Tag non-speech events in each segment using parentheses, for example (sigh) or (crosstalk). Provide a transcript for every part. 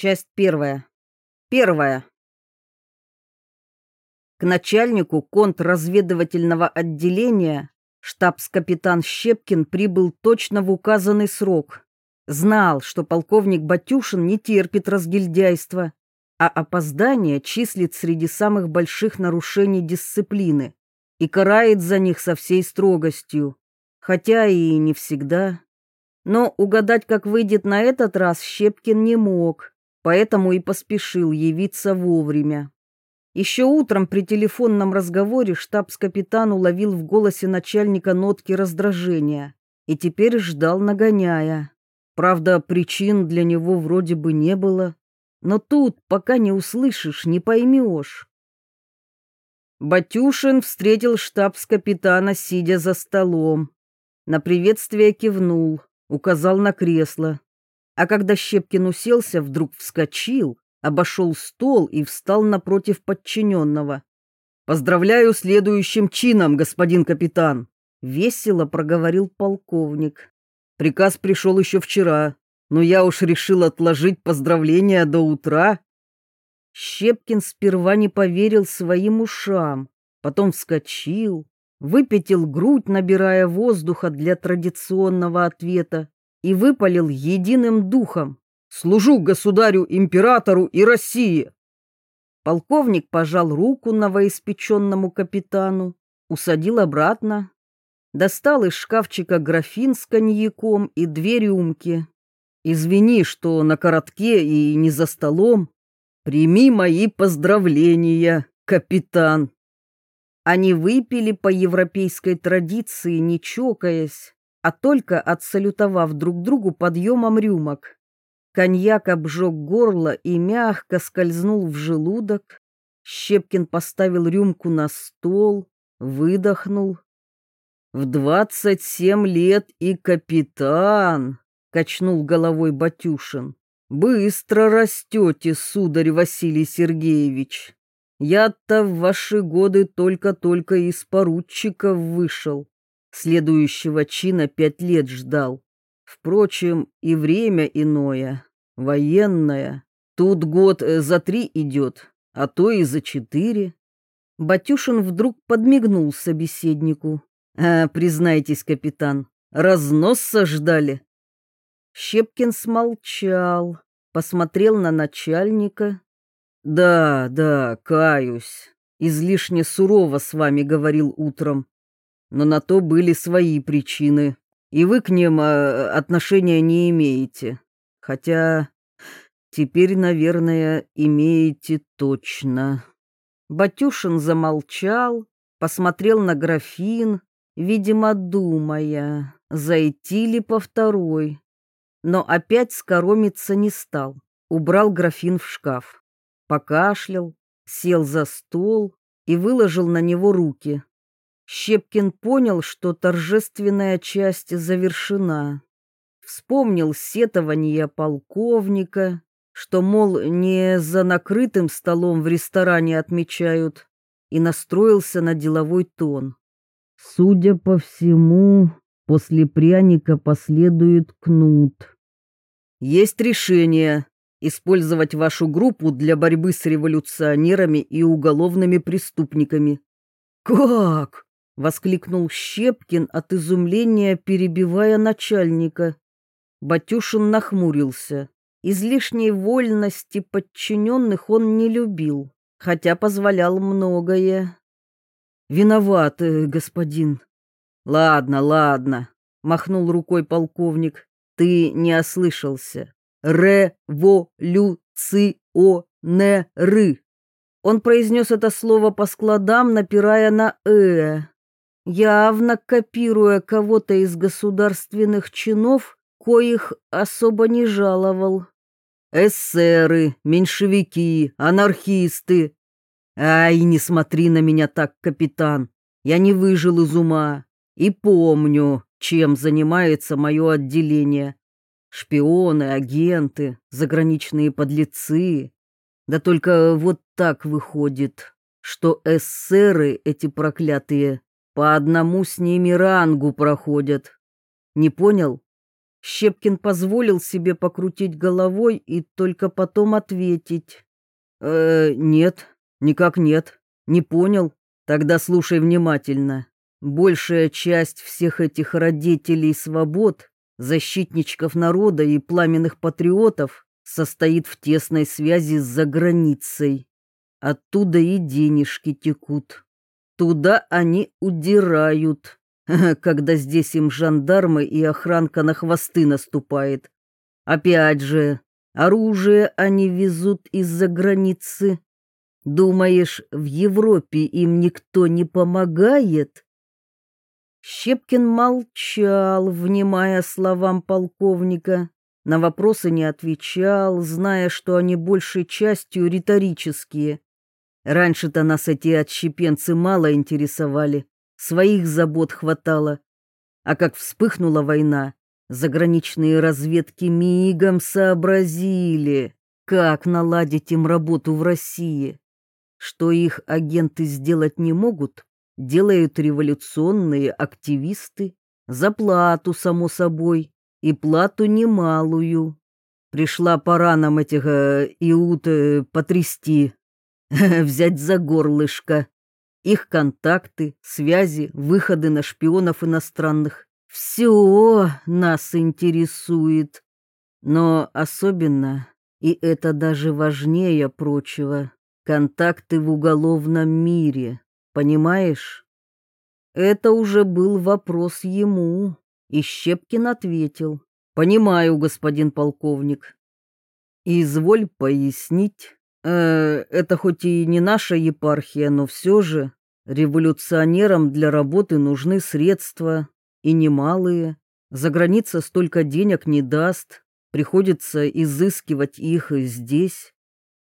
Часть первая. Первая. К начальнику контрразведывательного отделения штабс-капитан Щепкин прибыл точно в указанный срок. Знал, что полковник Батюшин не терпит разгильдяйства, а опоздание числит среди самых больших нарушений дисциплины и карает за них со всей строгостью, хотя и не всегда. Но угадать, как выйдет на этот раз, Щепкин не мог поэтому и поспешил явиться вовремя. Еще утром при телефонном разговоре штабс-капитан уловил в голосе начальника нотки раздражения и теперь ждал нагоняя. Правда, причин для него вроде бы не было, но тут, пока не услышишь, не поймешь. Батюшин встретил штабс-капитана, сидя за столом. На приветствие кивнул, указал на кресло а когда Щепкин уселся, вдруг вскочил, обошел стол и встал напротив подчиненного. «Поздравляю следующим чином, господин капитан!» — весело проговорил полковник. «Приказ пришел еще вчера, но я уж решил отложить поздравления до утра». Щепкин сперва не поверил своим ушам, потом вскочил, выпятил грудь, набирая воздуха для традиционного ответа, и выпалил единым духом «Служу государю-императору и России!» Полковник пожал руку новоиспеченному капитану, усадил обратно, достал из шкафчика графин с коньяком и две рюмки. «Извини, что на коротке и не за столом. Прими мои поздравления, капитан!» Они выпили по европейской традиции, не чокаясь, а только отсалютовав друг другу подъемом рюмок. Коньяк обжег горло и мягко скользнул в желудок. Щепкин поставил рюмку на стол, выдохнул. «В двадцать семь лет и капитан!» — качнул головой Батюшин. «Быстро растете, сударь Василий Сергеевич. Я-то в ваши годы только-только из поручиков вышел. Следующего чина пять лет ждал. Впрочем, и время иное, военное. Тут год э, за три идет, а то и за четыре. Батюшин вдруг подмигнул собеседнику. «А, признайтесь, капитан, разнос сождали?» Щепкин смолчал, посмотрел на начальника. «Да, да, каюсь. Излишне сурово с вами говорил утром но на то были свои причины, и вы к ним а, отношения не имеете. Хотя теперь, наверное, имеете точно». Батюшин замолчал, посмотрел на графин, видимо, думая, зайти ли по второй. Но опять скоромиться не стал, убрал графин в шкаф, покашлял, сел за стол и выложил на него руки. Щепкин понял, что торжественная часть завершена. Вспомнил сетование полковника, что, мол, не за накрытым столом в ресторане отмечают, и настроился на деловой тон. Судя по всему, после пряника последует кнут. Есть решение использовать вашу группу для борьбы с революционерами и уголовными преступниками. Как? Воскликнул Щепкин от изумления, перебивая начальника. Батюшин нахмурился. Излишней вольности подчиненных он не любил, хотя позволял многое. «Виноват, господин». «Ладно, ладно», — махнул рукой полковник. «Ты не ослышался. Ре-во-лю-ци-о-не-ры». Он произнес это слово по складам, напирая на «э» явно копируя кого-то из государственных чинов, коих особо не жаловал. Эсеры, меньшевики, анархисты. Ай, не смотри на меня так, капитан. Я не выжил из ума и помню, чем занимается мое отделение. Шпионы, агенты, заграничные подлецы. Да только вот так выходит, что эсеры эти проклятые по одному с ними рангу проходят. Не понял? Щепкин позволил себе покрутить головой и только потом ответить. «Э, нет, никак нет, не понял. Тогда слушай внимательно. Большая часть всех этих родителей свобод, защитничков народа и пламенных патриотов состоит в тесной связи с заграницей. Оттуда и денежки текут. Туда они удирают, (laughs) когда здесь им жандармы и охранка на хвосты наступает. Опять же, оружие они везут из-за границы. Думаешь, в Европе им никто не помогает? Щепкин молчал, внимая словам полковника, на вопросы не отвечал, зная, что они большей частью риторические. Раньше-то нас эти отщепенцы мало интересовали, своих забот хватало. А как вспыхнула война, заграничные разведки мигом сообразили, как наладить им работу в России. Что их агенты сделать не могут, делают революционные активисты за плату, само собой, и плату немалую. Пришла пора нам этих э, иут э, потрясти, (laughs) взять за горлышко. Их контакты, связи, выходы на шпионов иностранных. Все нас интересует. Но особенно, и это даже важнее прочего, контакты в уголовном мире. Понимаешь? Это уже был вопрос ему, и Щепкин ответил. Понимаю, господин полковник. Изволь пояснить. Э, это хоть и не наша епархия, но все же революционерам для работы нужны средства, и немалые. За граница столько денег не даст, приходится изыскивать их и здесь.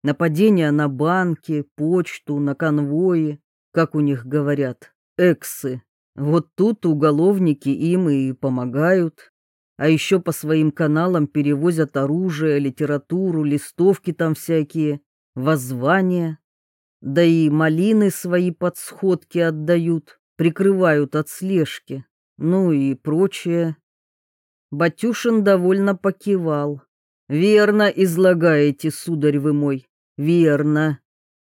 Нападения на банки, почту, на конвои как у них говорят, эксы. Вот тут уголовники им и помогают. А еще по своим каналам перевозят оружие, литературу, листовки там всякие, воззвания. Да и малины свои подсходки отдают, прикрывают от слежки. Ну и прочее. Батюшин довольно покивал. «Верно излагаете, сударь вы мой, верно.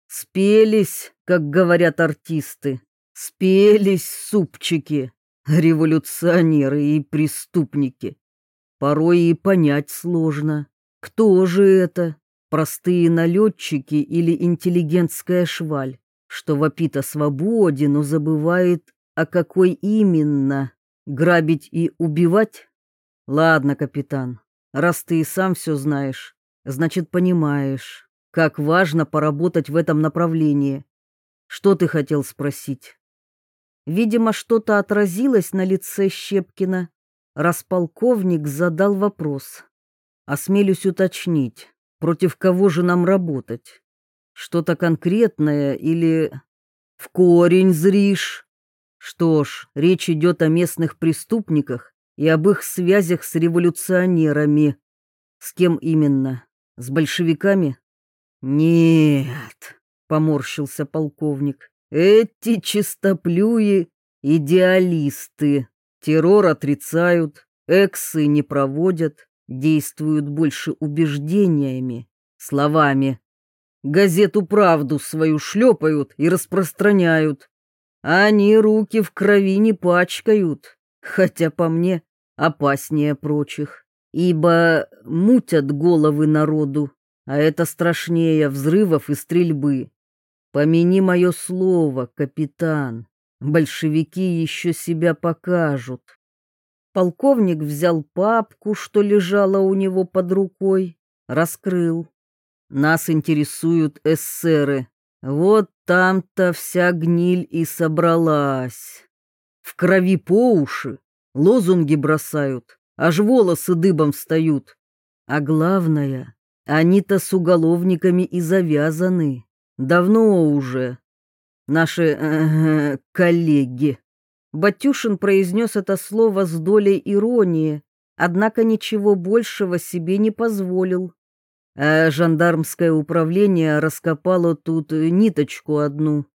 Спелись, как говорят артисты, спелись супчики, революционеры и преступники. Порой и понять сложно, кто же это, простые налетчики или интеллигентская шваль, что вопит о свободе, но забывает, о какой именно, грабить и убивать? Ладно, капитан, раз ты и сам все знаешь, значит, понимаешь. Как важно поработать в этом направлении. Что ты хотел спросить? Видимо, что-то отразилось на лице Щепкина. Располковник задал вопрос. Осмелюсь уточнить, против кого же нам работать? Что-то конкретное или в корень зришь? Что ж, речь идет о местных преступниках и об их связях с революционерами. С кем именно? С большевиками? «Нет», — поморщился полковник, — «эти чистоплюи — идеалисты, террор отрицают, эксы не проводят, действуют больше убеждениями, словами. Газету «Правду» свою шлепают и распространяют. Они руки в крови не пачкают, хотя по мне опаснее прочих, ибо мутят головы народу а это страшнее взрывов и стрельбы. Помяни мое слово, капитан, большевики еще себя покажут. Полковник взял папку, что лежала у него под рукой, раскрыл. Нас интересуют эсеры. Вот там-то вся гниль и собралась. В крови по уши, лозунги бросают, аж волосы дыбом встают. А главное, они-то с уголовниками и завязаны. Давно уже. Наши э, коллеги. Батюшин произнес это слово с долей иронии, однако ничего большего себе не позволил. А жандармское управление раскопало тут ниточку одну.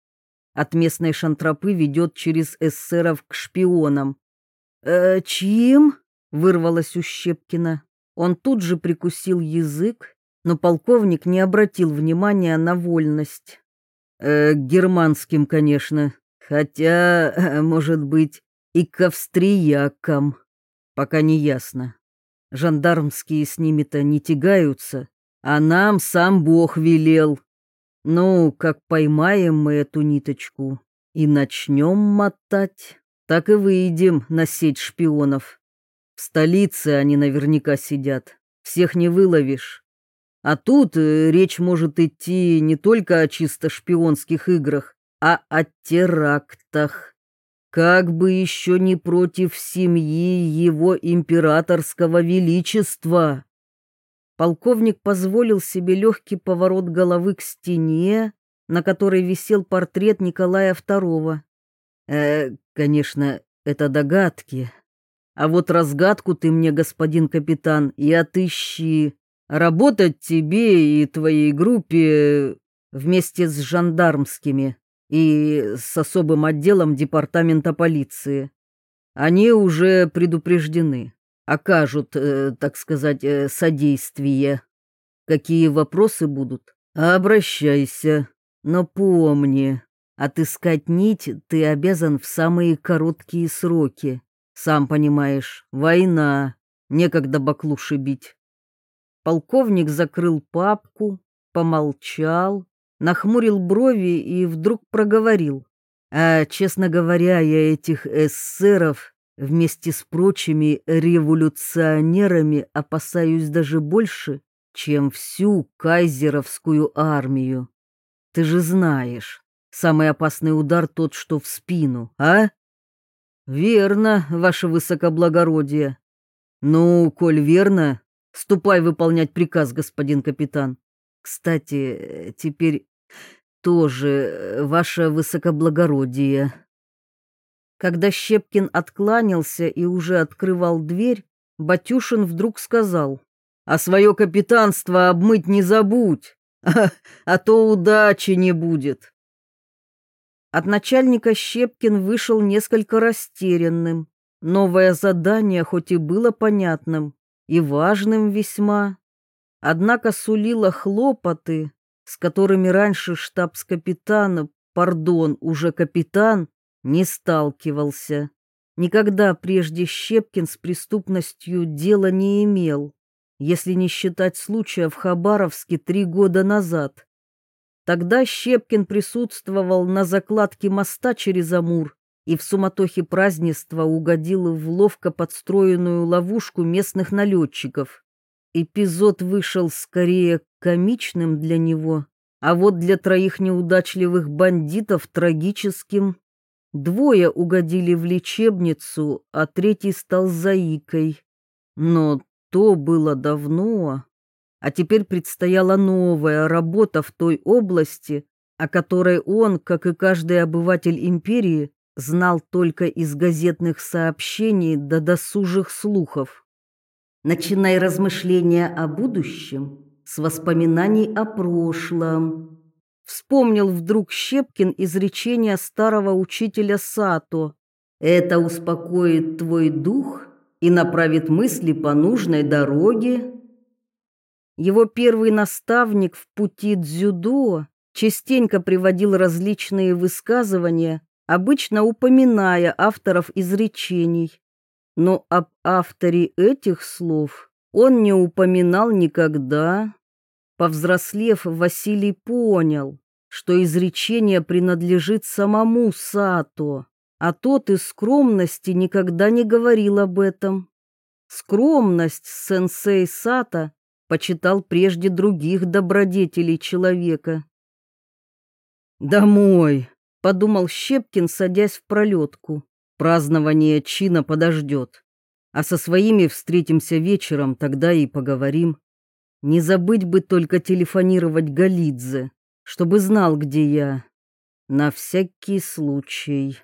От местной шантропы ведет через эсеров к шпионам. «Э, «Чьим?» вырвалось у Щепкина. Он тут же прикусил язык, но полковник не обратил внимания на вольность. Э, германским, конечно, хотя, (laughs) может быть, и к австриякам. Пока не ясно. Жандармские с ними-то не тягаются, а нам сам Бог велел. Ну, как поймаем мы эту ниточку и начнем мотать, так и выйдем на сеть шпионов. В столице они наверняка сидят, всех не выловишь. А тут э, речь может идти не только о чисто шпионских играх, а о терактах. Как бы еще не против семьи его императорского величества. Полковник позволил себе легкий поворот головы к стене, на которой висел портрет Николая II. Э, конечно, это догадки. А вот разгадку ты мне, господин капитан, и отыщи. Работать тебе и твоей группе вместе с жандармскими и с особым отделом департамента полиции. Они уже предупреждены, окажут, э, так сказать, э, содействие. Какие вопросы будут? Обращайся, но помни, отыскать нить ты обязан в самые короткие сроки. Сам понимаешь, война, некогда баклуши бить. Полковник закрыл папку, помолчал, нахмурил брови и вдруг проговорил. А, честно говоря, я этих эсеров вместе с прочими революционерами опасаюсь даже больше, чем всю кайзеровскую армию. Ты же знаешь, самый опасный удар тот, что в спину, а? Верно, ваше высокоблагородие. Ну, коль верно, Ступай выполнять приказ, господин капитан. Кстати, теперь тоже э, ваше высокоблагородие. Когда Щепкин откланялся и уже открывал дверь, Батюшин вдруг сказал, «А свое капитанство обмыть не забудь, а, (laughs) а то удачи не будет». От начальника Щепкин вышел несколько растерянным. Новое задание хоть и было понятным, и важным весьма, однако сулила хлопоты, с которыми раньше штабс-капитан, пардон, уже капитан, не сталкивался. Никогда прежде Щепкин с преступностью дела не имел, если не считать случая в Хабаровске три года назад. Тогда Щепкин присутствовал на закладке моста через Амур и в суматохе празднества угодил в ловко подстроенную ловушку местных налетчиков. Эпизод вышел скорее комичным для него, а вот для троих неудачливых бандитов трагическим. Двое угодили в лечебницу, а третий стал заикой. Но то было давно, а теперь предстояла новая работа в той области, о которой он, как и каждый обыватель империи, знал только из газетных сообщений до досужих слухов. Начинай размышления о будущем с воспоминаний о прошлом. Вспомнил вдруг Щепкин изречение старого учителя Сато. Это успокоит твой дух и направит мысли по нужной дороге. Его первый наставник в пути дзюдо частенько приводил различные высказывания, обычно упоминая авторов изречений. Но об авторе этих слов он не упоминал никогда. Повзрослев, Василий понял, что изречение принадлежит самому Сато, а тот из скромности никогда не говорил об этом. Скромность сенсей Сата почитал прежде других добродетелей человека. «Домой!» подумал Щепкин, садясь в пролетку. Празднование чина подождет. А со своими встретимся вечером, тогда и поговорим. Не забыть бы только телефонировать Галидзе, чтобы знал, где я. На всякий случай.